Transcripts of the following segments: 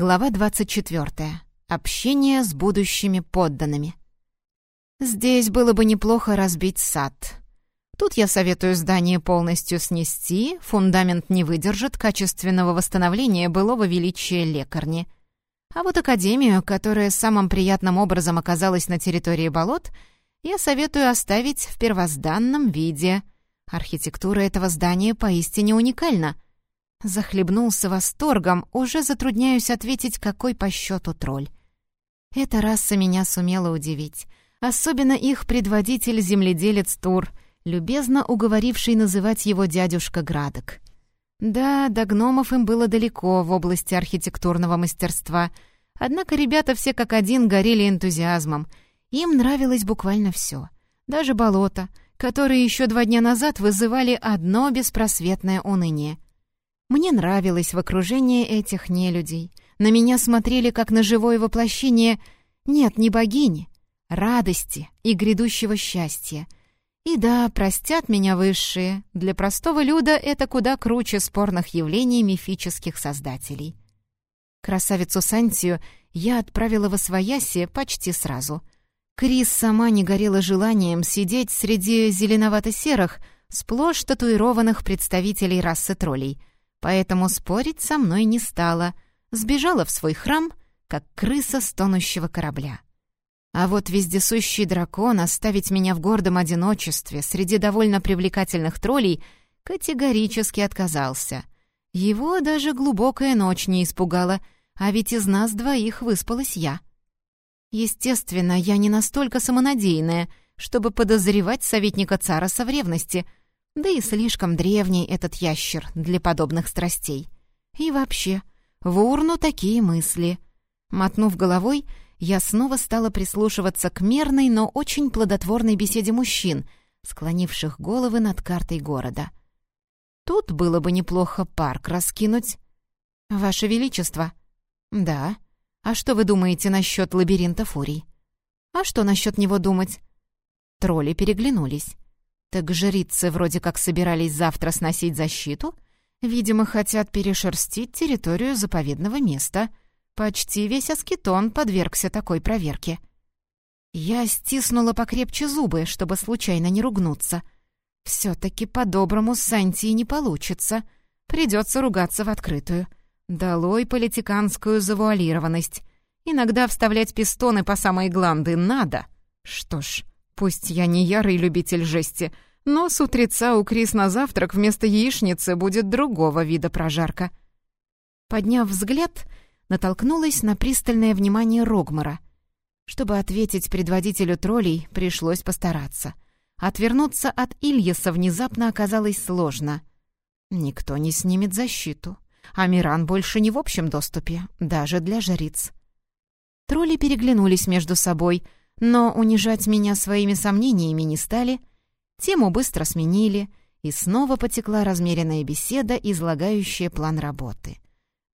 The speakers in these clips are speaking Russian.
Глава 24. Общение с будущими подданными. Здесь было бы неплохо разбить сад. Тут я советую здание полностью снести, фундамент не выдержит качественного восстановления былого величия лекарни. А вот академию, которая самым приятным образом оказалась на территории болот, я советую оставить в первозданном виде. Архитектура этого здания поистине уникальна — Захлебнулся восторгом, уже затрудняюсь ответить, какой по счету тролль. Эта раса меня сумела удивить. Особенно их предводитель-земледелец Тур, любезно уговоривший называть его дядюшка Градок. Да, до гномов им было далеко в области архитектурного мастерства, однако ребята все как один горели энтузиазмом. Им нравилось буквально все, даже болото, которые еще два дня назад вызывали одно беспросветное уныние — мне нравилось в окружении этих нелюдей. На меня смотрели как на живое воплощение, нет, не богини, радости и грядущего счастья. И да, простят меня высшие, для простого люда это куда круче спорных явлений мифических создателей. Красавицу Сантию я отправила в Освояси почти сразу. Крис сама не горела желанием сидеть среди зеленовато-серых, сплошь татуированных представителей расы троллей — поэтому спорить со мной не стала, сбежала в свой храм, как крыса с тонущего корабля. А вот вездесущий дракон оставить меня в гордом одиночестве среди довольно привлекательных троллей категорически отказался. Его даже глубокая ночь не испугала, а ведь из нас двоих выспалась я. Естественно, я не настолько самонадеянная, чтобы подозревать советника Цароса в ревности — да и слишком древний этот ящер для подобных страстей. И вообще, в урну такие мысли. Мотнув головой, я снова стала прислушиваться к мерной, но очень плодотворной беседе мужчин, склонивших головы над картой города. Тут было бы неплохо парк раскинуть. «Ваше Величество!» «Да. А что вы думаете насчет лабиринта фурий?» «А что насчет него думать?» Тролли переглянулись. Так жрицы вроде как собирались завтра сносить защиту. Видимо, хотят перешерстить территорию заповедного места. Почти весь аскетон подвергся такой проверке. Я стиснула покрепче зубы, чтобы случайно не ругнуться. Все-таки по-доброму с Сантией не получится. Придется ругаться в открытую. Долой политиканскую завуалированность. Иногда вставлять пистоны по самой гланды надо. Что ж, Пусть я не ярый любитель жести, но с утреца у Крис на завтрак вместо яичницы будет другого вида прожарка. Подняв взгляд, натолкнулась на пристальное внимание Рогмара. Чтобы ответить предводителю троллей, пришлось постараться. Отвернуться от Ильяса внезапно оказалось сложно. Никто не снимет защиту. а Миран больше не в общем доступе, даже для жриц. Тролли переглянулись между собой — но унижать меня своими сомнениями не стали, тему быстро сменили, и снова потекла размеренная беседа, излагающая план работы.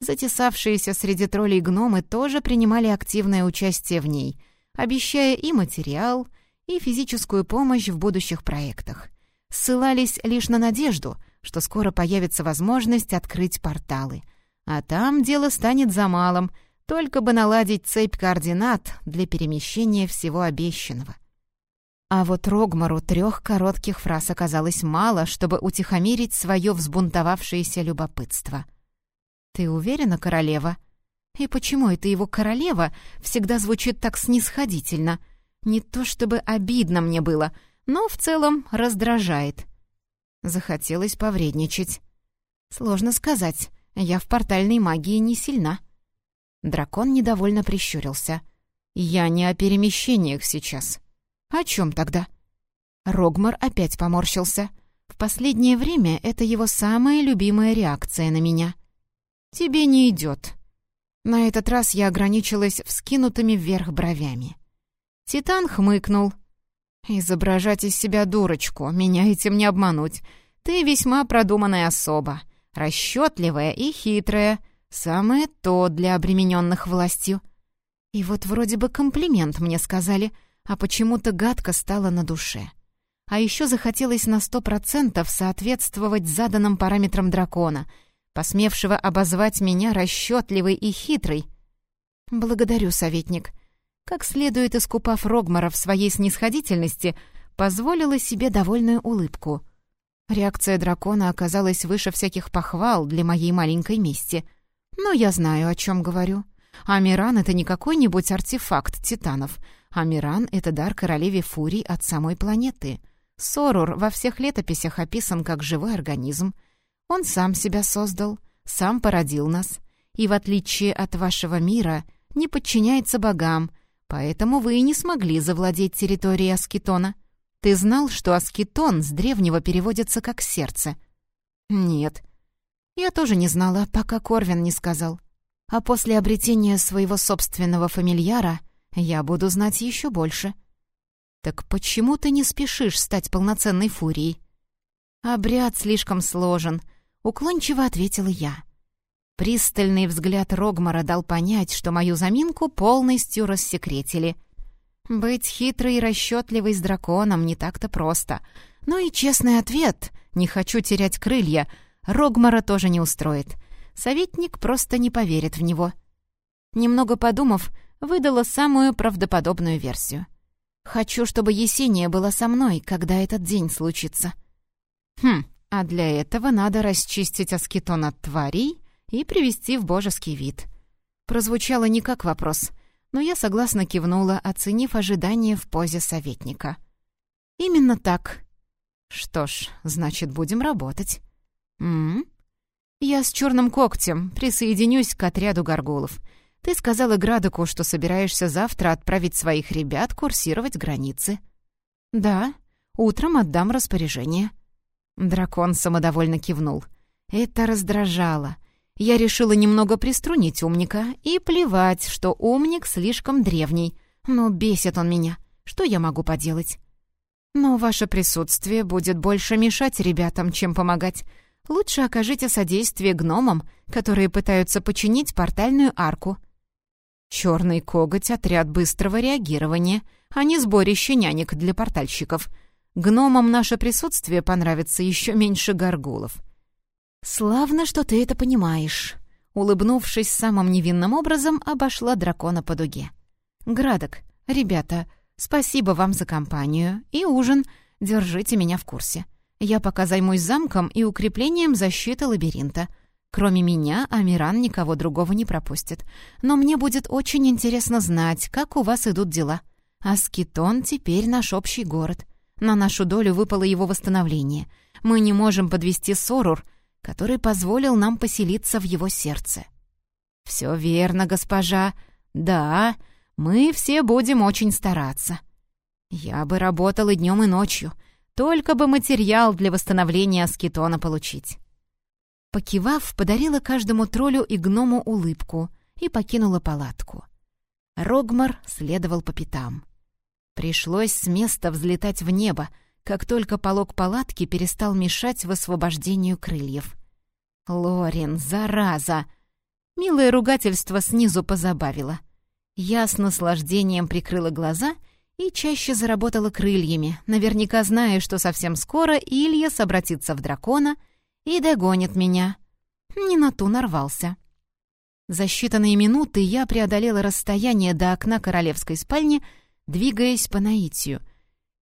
Затесавшиеся среди троллей гномы тоже принимали активное участие в ней, обещая и материал, и физическую помощь в будущих проектах. Ссылались лишь на надежду, что скоро появится возможность открыть порталы. А там дело станет за малым — только бы наладить цепь координат для перемещения всего обещанного. А вот Рогмару трех коротких фраз оказалось мало, чтобы утихомирить свое взбунтовавшееся любопытство. «Ты уверена, королева?» И почему это его королева всегда звучит так снисходительно? Не то чтобы обидно мне было, но в целом раздражает. Захотелось повредничать. Сложно сказать, я в портальной магии не сильна. Дракон недовольно прищурился. «Я не о перемещениях сейчас». «О чем тогда?» Рогмар опять поморщился. В последнее время это его самая любимая реакция на меня. «Тебе не идет». На этот раз я ограничилась вскинутыми вверх бровями. Титан хмыкнул. «Изображать из себя дурочку, меня этим не обмануть. Ты весьма продуманная особа, расчетливая и хитрая». Самое то для обремененных властью. И вот вроде бы комплимент мне сказали, а почему-то гадко стало на душе. А еще захотелось на сто процентов соответствовать заданным параметрам дракона, посмевшего обозвать меня расчетливой и хитрой — «Благодарю, советник». Как следует искупав Рогмара в своей снисходительности, позволила себе довольную улыбку. Реакция дракона оказалась выше всяких похвал для моей маленькой мести. Но я знаю, о чем говорю. Амиран — это не какой-нибудь артефакт титанов. Амиран — это дар королеве Фурий от самой планеты. Сорур во всех летописях описан как живой организм. Он сам себя создал, сам породил нас. И в отличие от вашего мира, не подчиняется богам, поэтому вы и не смогли завладеть территорией Аскетона. Ты знал, что Аскетон с древнего переводится как «сердце»? Нет. Я тоже не знала, пока Корвин не сказал. А после обретения своего собственного фамильяра я буду знать еще больше. Так почему ты не спешишь стать полноценной фурией? Обряд слишком сложен, уклончиво ответила я. Пристальный взгляд Рогмара дал понять, что мою заминку полностью рассекретили. Быть хитрой и расчетливой с драконом не так-то просто. Но и честный ответ «не хочу терять крылья» Рогмара тоже не устроит. Советник просто не поверит в него. Немного подумав, выдала самую правдоподобную версию. «Хочу, чтобы Есения была со мной, когда этот день случится». «Хм, а для этого надо расчистить аскетон от тварей и привести в божеский вид. Прозвучало не как вопрос, но я согласно кивнула, оценив ожидание в позе советника. «Именно так». «Что ж, значит, будем работать». «М-м?» «Я с черным когтем присоединюсь к отряду горгулов. Ты сказала Градоку, что собираешься завтра отправить своих ребят курсировать границы». «Да, утром отдам распоряжение». Дракон самодовольно кивнул. Это раздражало. Я решила немного приструнить умника, и плевать, что умник слишком древний. Но бесит он меня. Что я могу поделать? Но ваше присутствие будет больше мешать ребятам, чем помогать. Лучше окажите содействие гномам, которые пытаются починить портальную арку. Черный коготь — отряд быстрого реагирования, а не сборище нянек для портальщиков. Гномам наше присутствие понравится еще меньше горгулов. «Славно, что ты это понимаешь», — улыбнувшись самым невинным образом, обошла дракона по дуге. «Градок, ребята, спасибо вам за компанию и ужин. Держите меня в курсе. Я пока займусь замком и укреплением защиты лабиринта. Кроме меня, Амиран никого другого не пропустит. Но мне будет очень интересно знать, как у вас идут дела. Аскетон теперь наш общий город. На нашу долю выпало его восстановление. Мы не можем подвести Сорур, который позволил нам поселиться в его сердце. «Все верно, госпожа. Да, мы все будем очень стараться. Я бы работала днем и ночью, только бы материал для восстановления аскетона получить». Покивав, подарила каждому троллю и гному улыбку и покинула палатку. Рогмар следовал по пятам. Пришлось с места взлетать в небо, как только полог палатки перестал мешать высвобождению крыльев. «Лорин, зараза!» Милое ругательство снизу позабавило. Я с наслаждением прикрыла глаза и чаще заработала крыльями, наверняка зная, что совсем скоро Ильяс обратится в дракона и догонит меня. Не на ту нарвался. За считанные минуты я преодолела расстояние до окна королевской спальни, двигаясь по наитию —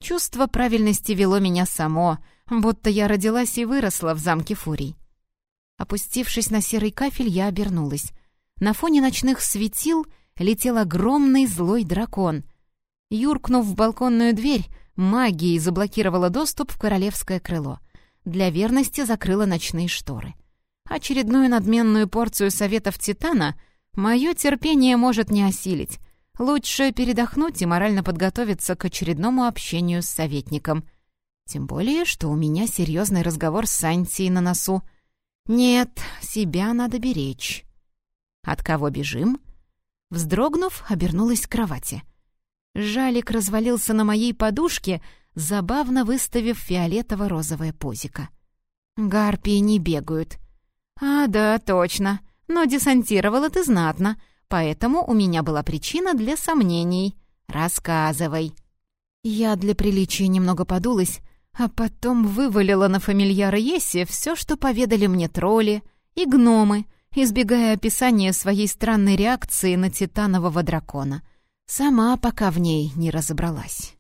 Чувство правильности вело меня само, будто я родилась и выросла в замке Фурий. Опустившись на серый кафель, я обернулась. На фоне ночных светил летел огромный злой дракон. Юркнув в балконную дверь, магией заблокировала доступ в королевское крыло. Для верности закрыла ночные шторы. Очередную надменную порцию советов Титана мое терпение может не осилить — Лучше передохнуть и морально подготовиться к очередному общению с советником. Тем более, что у меня серьезный разговор с Сантией на носу. Нет, себя надо беречь. От кого бежим? Вздрогнув, обернулась к кровати. Жалик развалился на моей подушке, забавно выставив фиолетово-розовое пузико. Гарпии не бегают. А, да, точно. Но десантировала ты знатно — Поэтому у меня была причина для сомнений. Рассказывай. Я для приличия немного подулась, а потом вывалила на фамильяра Есси все, что поведали мне тролли и гномы, избегая описания своей странной реакции на титанового дракона. Сама пока в ней не разобралась.